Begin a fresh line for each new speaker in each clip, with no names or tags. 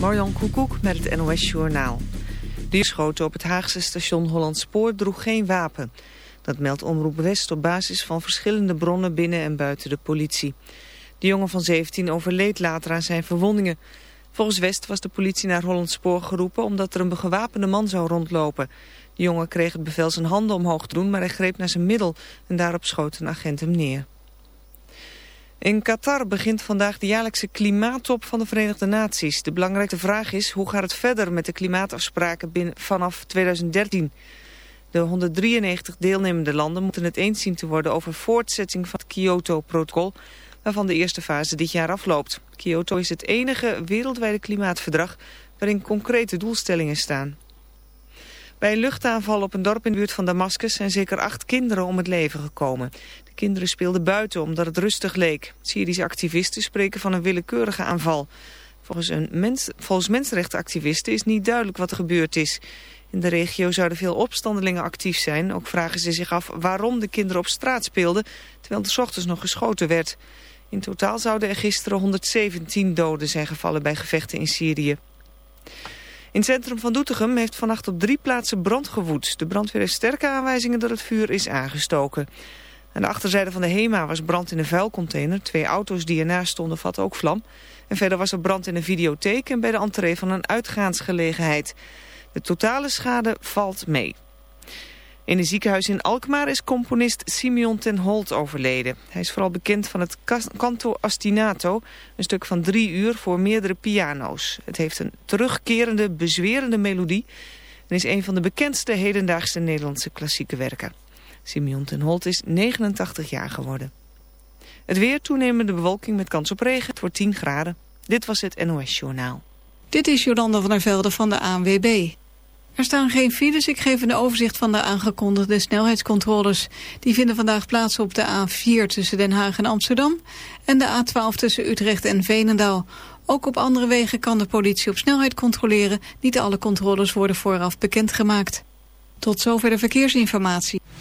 Marjan Koekoek met het NOS Journaal. De schoten op het Haagse station Hollandspoor droeg geen wapen. Dat meldt Omroep West op basis van verschillende bronnen binnen en buiten de politie. De jongen van 17 overleed later aan zijn verwondingen. Volgens West was de politie naar Hollandspoor geroepen omdat er een gewapende man zou rondlopen. De jongen kreeg het bevel zijn handen omhoog te doen, maar hij greep naar zijn middel en daarop schoot een agent hem neer. In Qatar begint vandaag de jaarlijkse klimaattop van de Verenigde Naties. De belangrijke vraag is hoe gaat het verder met de klimaatafspraken binnen, vanaf 2013. De 193 deelnemende landen moeten het eens zien te worden over voortzetting van het Kyoto-protocol, waarvan de eerste fase dit jaar afloopt. Kyoto is het enige wereldwijde klimaatverdrag waarin concrete doelstellingen staan. Bij een luchtaanval op een dorp in de buurt van Damascus zijn zeker acht kinderen om het leven gekomen. De kinderen speelden buiten omdat het rustig leek. Syrische activisten spreken van een willekeurige aanval. Volgens, een mens, volgens mensenrechtenactivisten is niet duidelijk wat er gebeurd is. In de regio zouden veel opstandelingen actief zijn. Ook vragen ze zich af waarom de kinderen op straat speelden, terwijl er ochtends nog geschoten werd. In totaal zouden er gisteren 117 doden zijn gevallen bij gevechten in Syrië. In het centrum van Doetinchem heeft vannacht op drie plaatsen brand gewoed. De brandweer heeft sterke aanwijzingen dat het vuur is aangestoken. Aan de achterzijde van de HEMA was brand in een vuilcontainer. Twee auto's die ernaast stonden vatten ook vlam. En verder was er brand in een videotheek en bij de entree van een uitgaansgelegenheid. De totale schade valt mee. In een ziekenhuis in Alkmaar is componist Simeon ten Holt overleden. Hij is vooral bekend van het canto astinato, een stuk van drie uur voor meerdere piano's. Het heeft een terugkerende, bezwerende melodie en is een van de bekendste hedendaagse Nederlandse klassieke werken. Simeon ten Holt is 89 jaar geworden. Het weer toenemende bewolking met kans op regen. Het wordt 10 graden. Dit was het NOS Journaal.
Dit is Jolanda van der Velde van de ANWB. Er staan geen files. Ik geef een overzicht van de aangekondigde snelheidscontroles. Die vinden vandaag plaats op de A4 tussen Den Haag en Amsterdam... en de A12 tussen Utrecht en Veenendaal. Ook op andere wegen kan de politie op snelheid controleren. Niet alle controles worden vooraf bekendgemaakt. Tot zover de verkeersinformatie.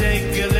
take a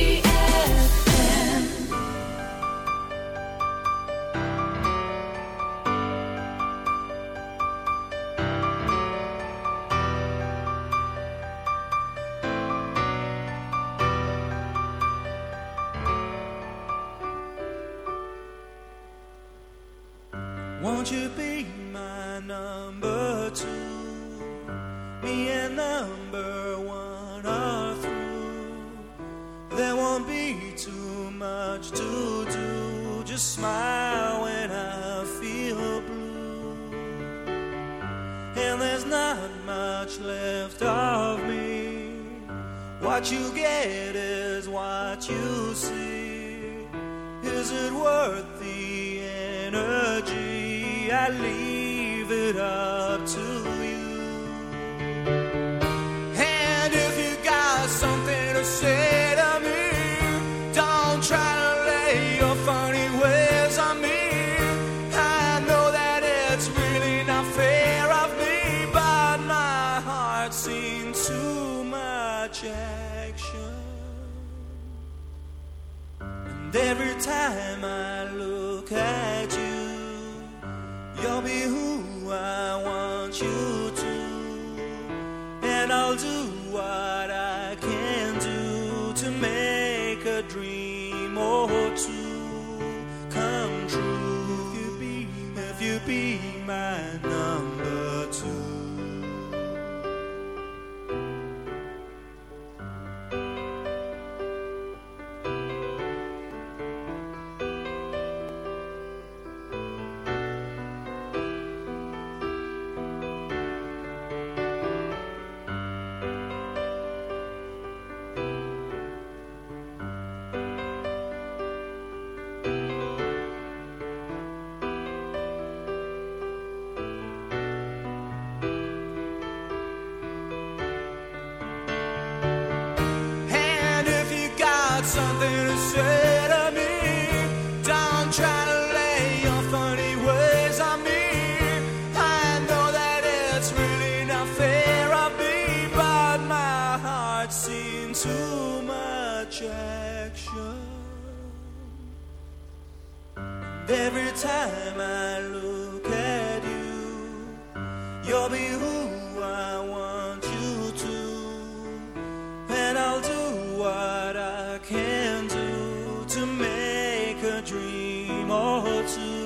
dream or two.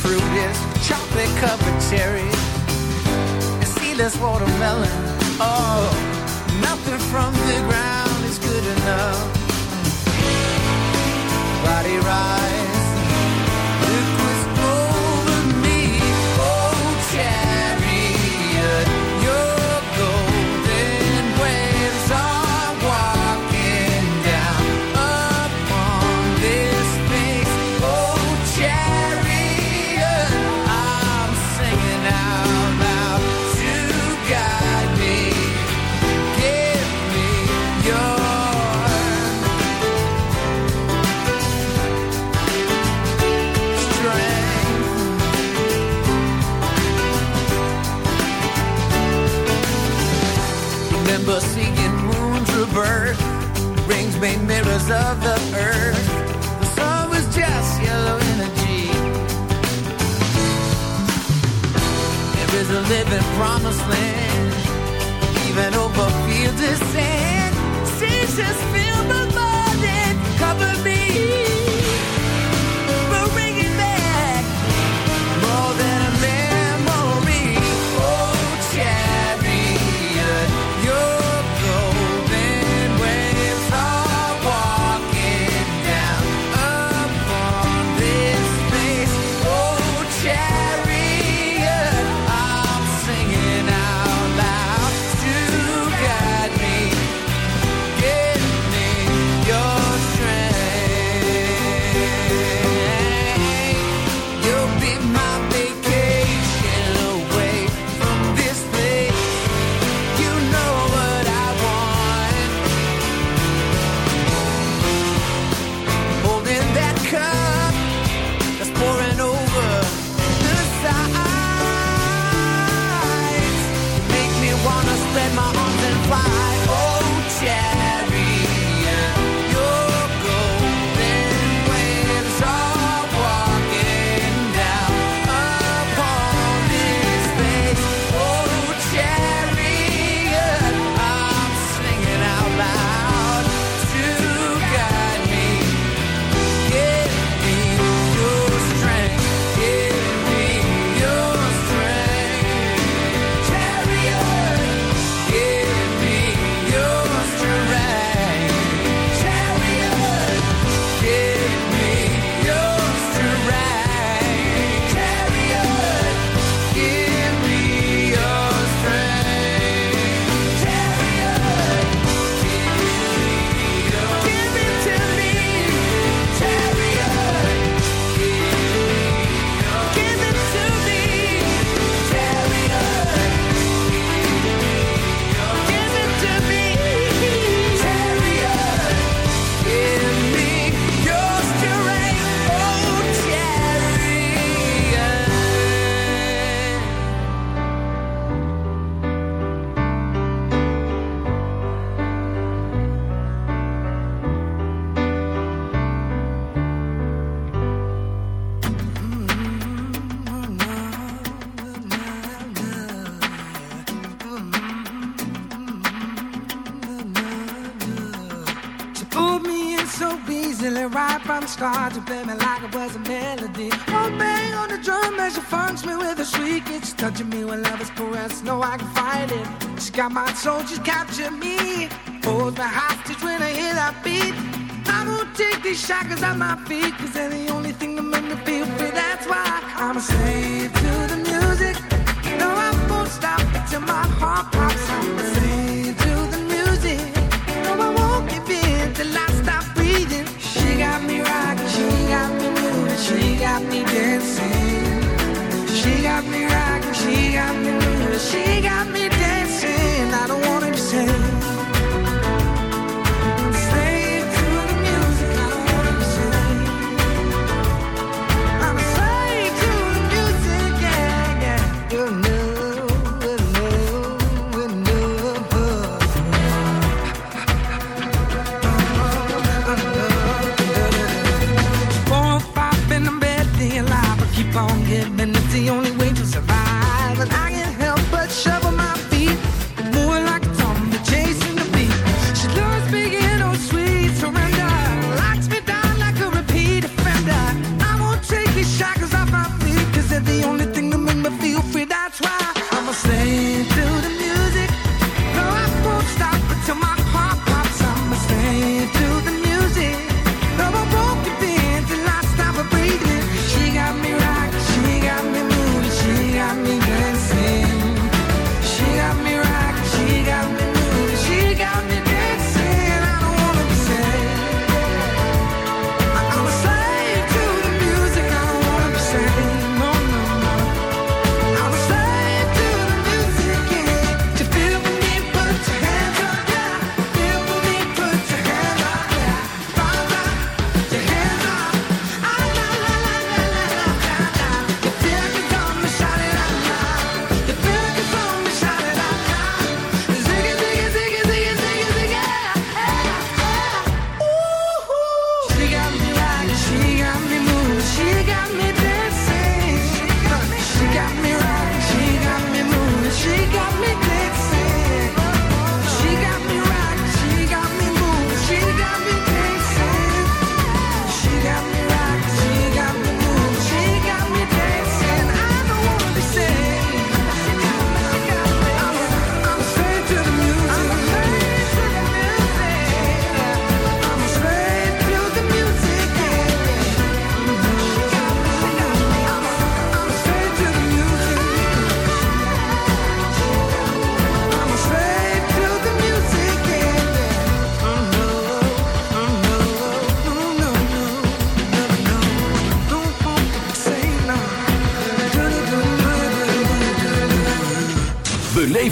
fruit is chocolate covered cherry, and seedless watermelon. Oh, nothing from the ground is good enough. Body ride. of the earth. The sun was just yellow energy. There is a living promised land.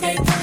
stay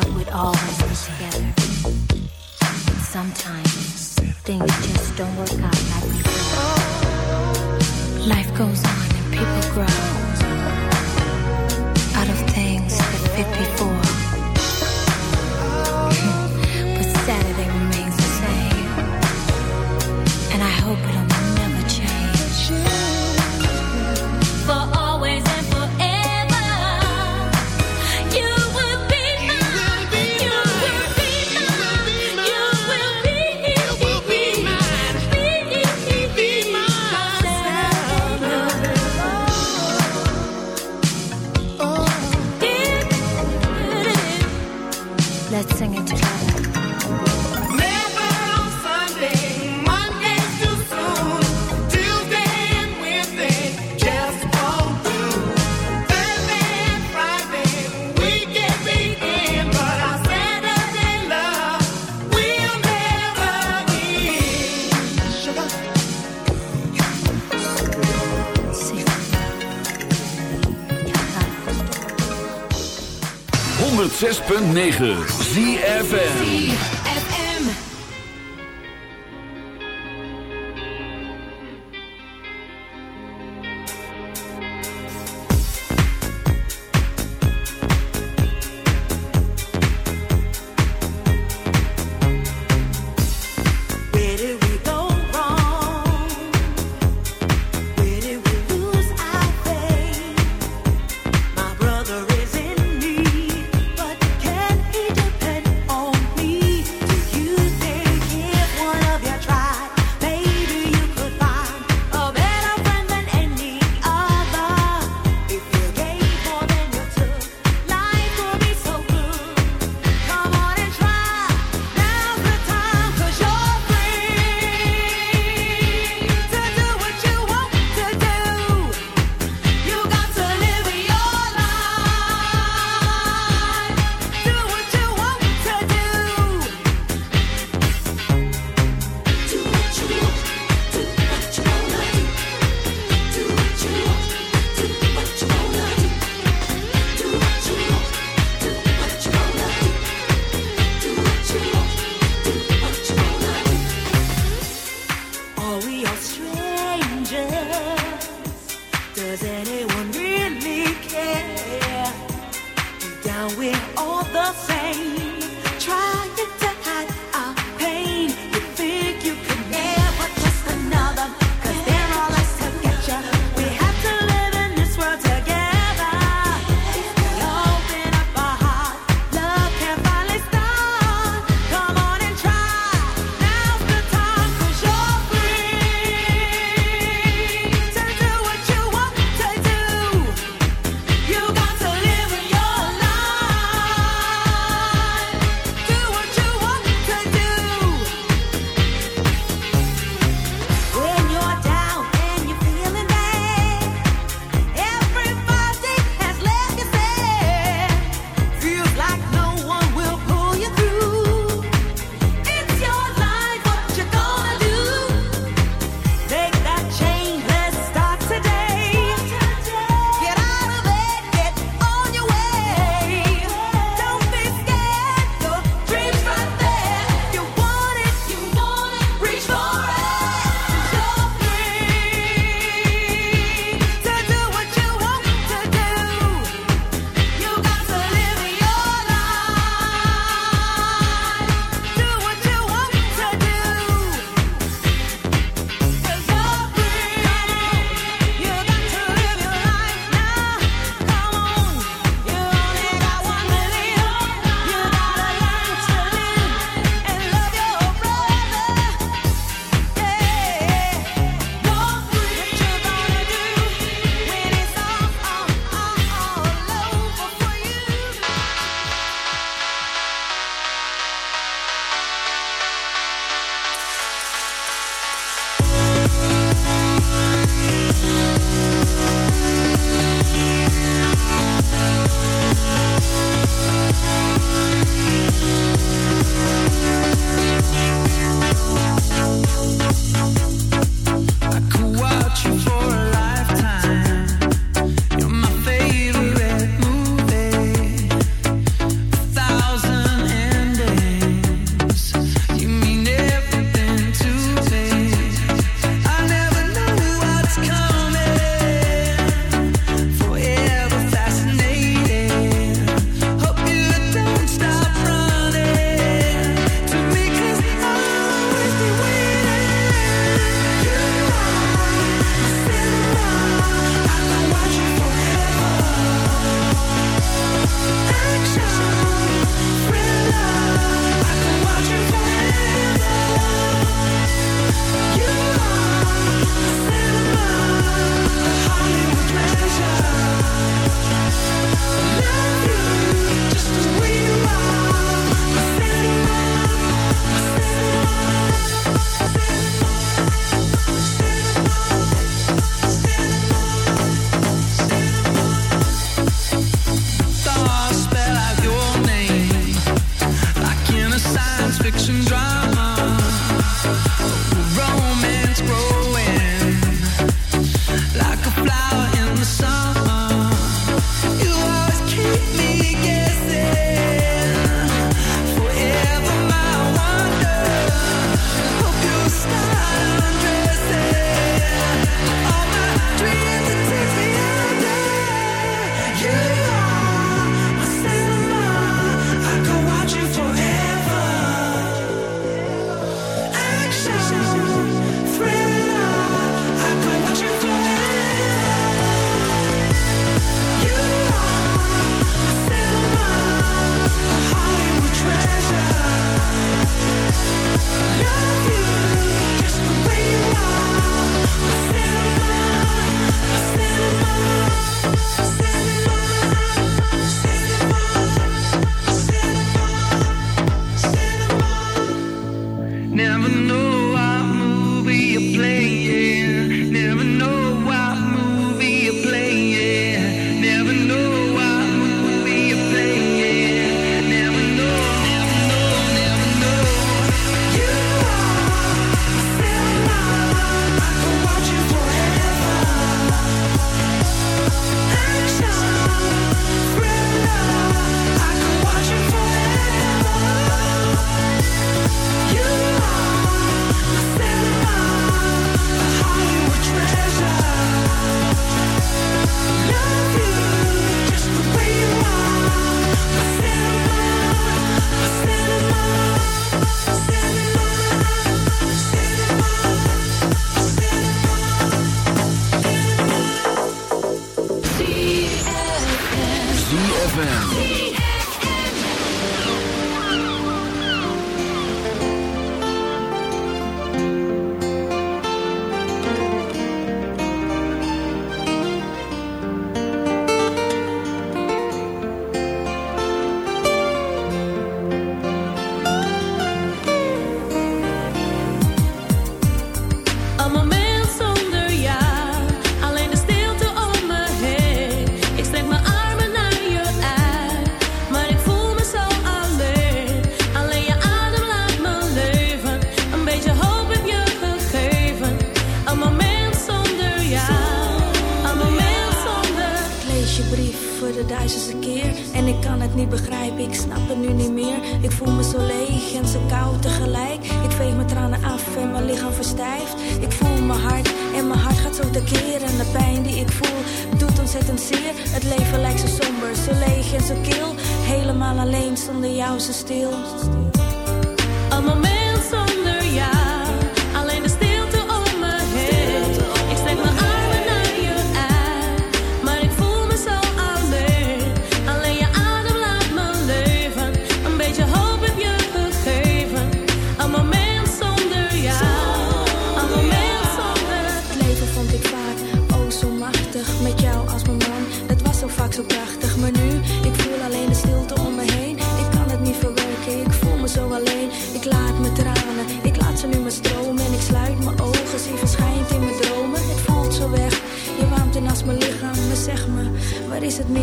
thought we'd always be together. Sometimes things just don't work out
like we thought. Life goes on and people grow out of things that fit before. 6.9 ZFN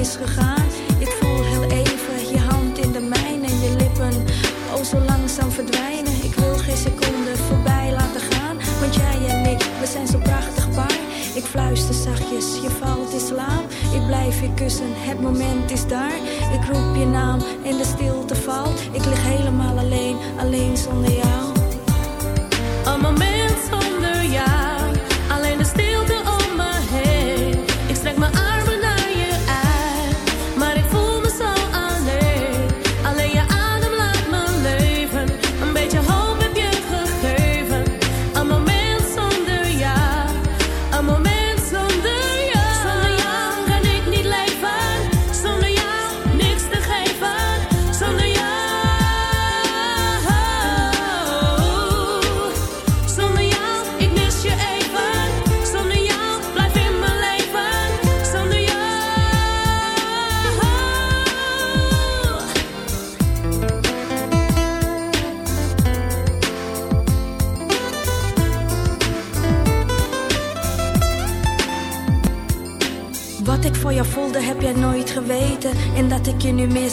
is gegaan. Ik voel heel even je hand in de mijne en je lippen, oh zo langzaam verdwijnen. Ik wil geen seconde voorbij laten gaan, want jij
en ik, we zijn zo prachtig paar. Ik fluister zachtjes, je valt is slaap.
Ik blijf je kussen, het moment is
daar. Ik roep je naam
en de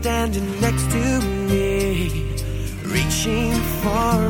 Standing next to me, reaching for